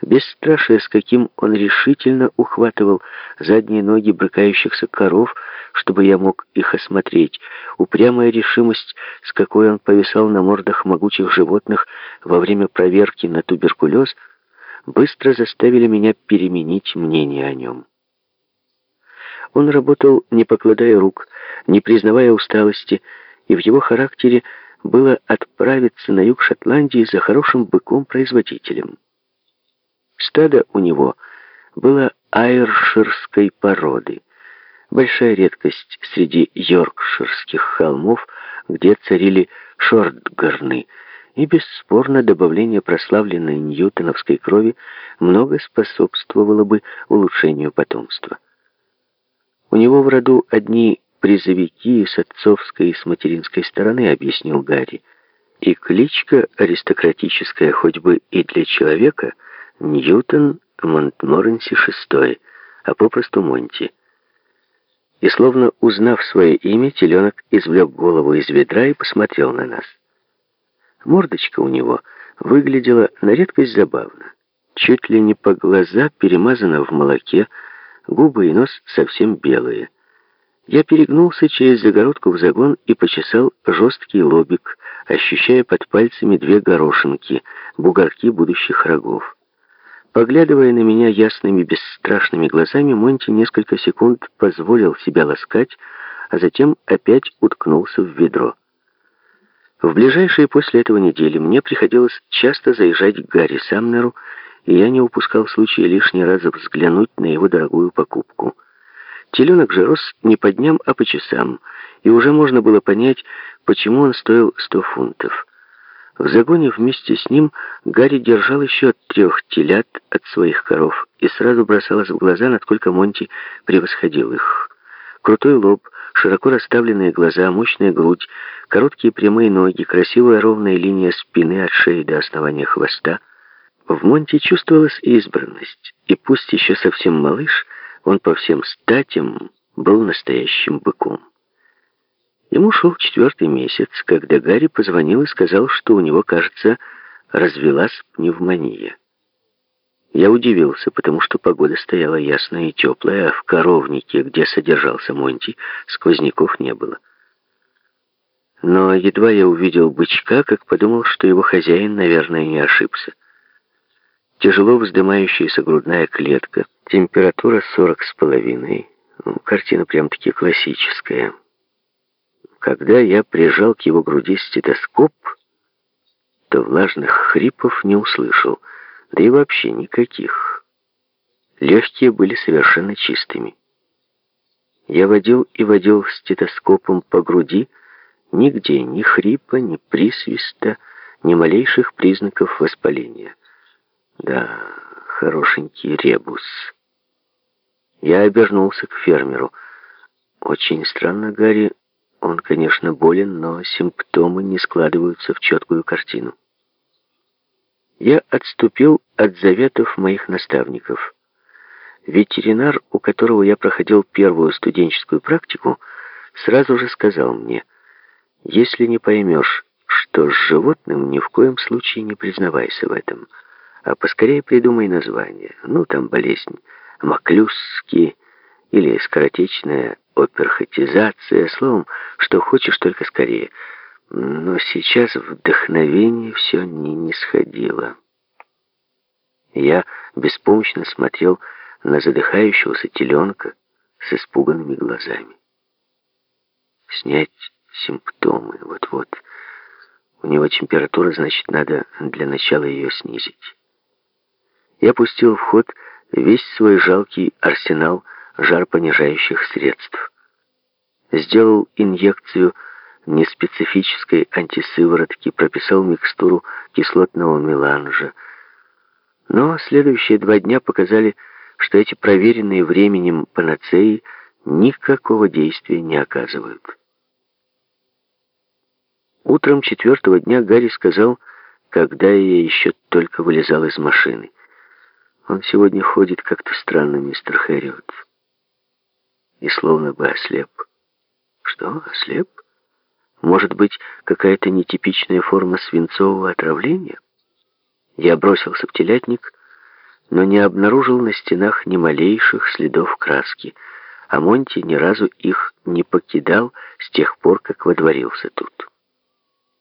Бесстрашие, с каким он решительно ухватывал задние ноги брыкающихся коров, чтобы я мог их осмотреть, упрямая решимость, с какой он повисал на мордах могучих животных во время проверки на туберкулез, быстро заставили меня переменить мнение о нем. Он работал, не покладая рук, не признавая усталости, и в его характере было отправиться на юг Шотландии за хорошим быком-производителем. Стадо у него было айрширской породы, большая редкость среди йоркширских холмов, где царили шортгарны, и бесспорно добавление прославленной ньютоновской крови много способствовало бы улучшению потомства. У него в роду одни призовики с отцовской и с материнской стороны, объяснил Гарри. И кличка аристократическая хоть бы и для человека Ньютон Монтморенси VI, а попросту Монти. И словно узнав свое имя, теленок извлек голову из ведра и посмотрел на нас. Мордочка у него выглядела на редкость забавно. Чуть ли не по глаза перемазана в молоке, губы и нос совсем белые. Я перегнулся через загородку в загон и почесал жесткий лобик, ощущая под пальцами две горошинки, бугорки будущих рогов. Поглядывая на меня ясными, бесстрашными глазами, Монти несколько секунд позволил себя ласкать, а затем опять уткнулся в ведро. В ближайшие после этого недели мне приходилось часто заезжать к Гарри Самнеру, и я не упускал случая лишний раз взглянуть на его дорогую покупку — Теленок же рос не по дням, а по часам, и уже можно было понять, почему он стоил сто фунтов. В загоне вместе с ним Гарри держал еще трех телят от своих коров, и сразу бросалось в глаза, насколько Монти превосходил их. Крутой лоб, широко расставленные глаза, мощная грудь, короткие прямые ноги, красивая ровная линия спины от шеи до основания хвоста. В Монти чувствовалась избранность, и пусть еще совсем малыш — он по всем статям был настоящим быком. Ему шел четвертый месяц, когда Гарри позвонил и сказал, что у него, кажется, развелась пневмония. Я удивился, потому что погода стояла ясная и теплая, а в коровнике, где содержался Монти, сквозняков не было. Но едва я увидел бычка, как подумал, что его хозяин, наверное, не ошибся. Тяжело вздымающаяся грудная клетка — Температура сорок с половиной. Ну, картина прям-таки классическая. Когда я прижал к его груди стетоскоп, то влажных хрипов не услышал, да и вообще никаких. Легкие были совершенно чистыми. Я водил и водил стетоскопом по груди, нигде ни хрипа, ни присвиста, ни малейших признаков воспаления. Да, хорошенький ребус. Я обернулся к фермеру. Очень странно, Гарри. Он, конечно, болен, но симптомы не складываются в четкую картину. Я отступил от заветов моих наставников. Ветеринар, у которого я проходил первую студенческую практику, сразу же сказал мне, если не поймешь, что с животным, ни в коем случае не признавайся в этом, а поскорее придумай название. Ну, там болезнь маклюски или скоротечная оперхотизация, словом, что хочешь, только скорее. Но сейчас вдохновение все не, не сходило. Я беспомощно смотрел на задыхающегося теленка с испуганными глазами. Снять симптомы, вот-вот. У него температура, значит, надо для начала ее снизить. Я пустил в ход весь свой жалкий арсенал жаропонижающих средств. Сделал инъекцию неспецифической антисыворотки, прописал микстуру кислотного меланжа. Но следующие два дня показали, что эти проверенные временем панацеи никакого действия не оказывают. Утром четвертого дня Гарри сказал, когда я еще только вылезал из машины. Он сегодня ходит как-то странно, мистер Хэриот. И словно бы ослеп. Что, ослеп? Может быть, какая-то нетипичная форма свинцового отравления? Я бросился в телятник, но не обнаружил на стенах ни малейших следов краски, а Монти ни разу их не покидал с тех пор, как водворился тут.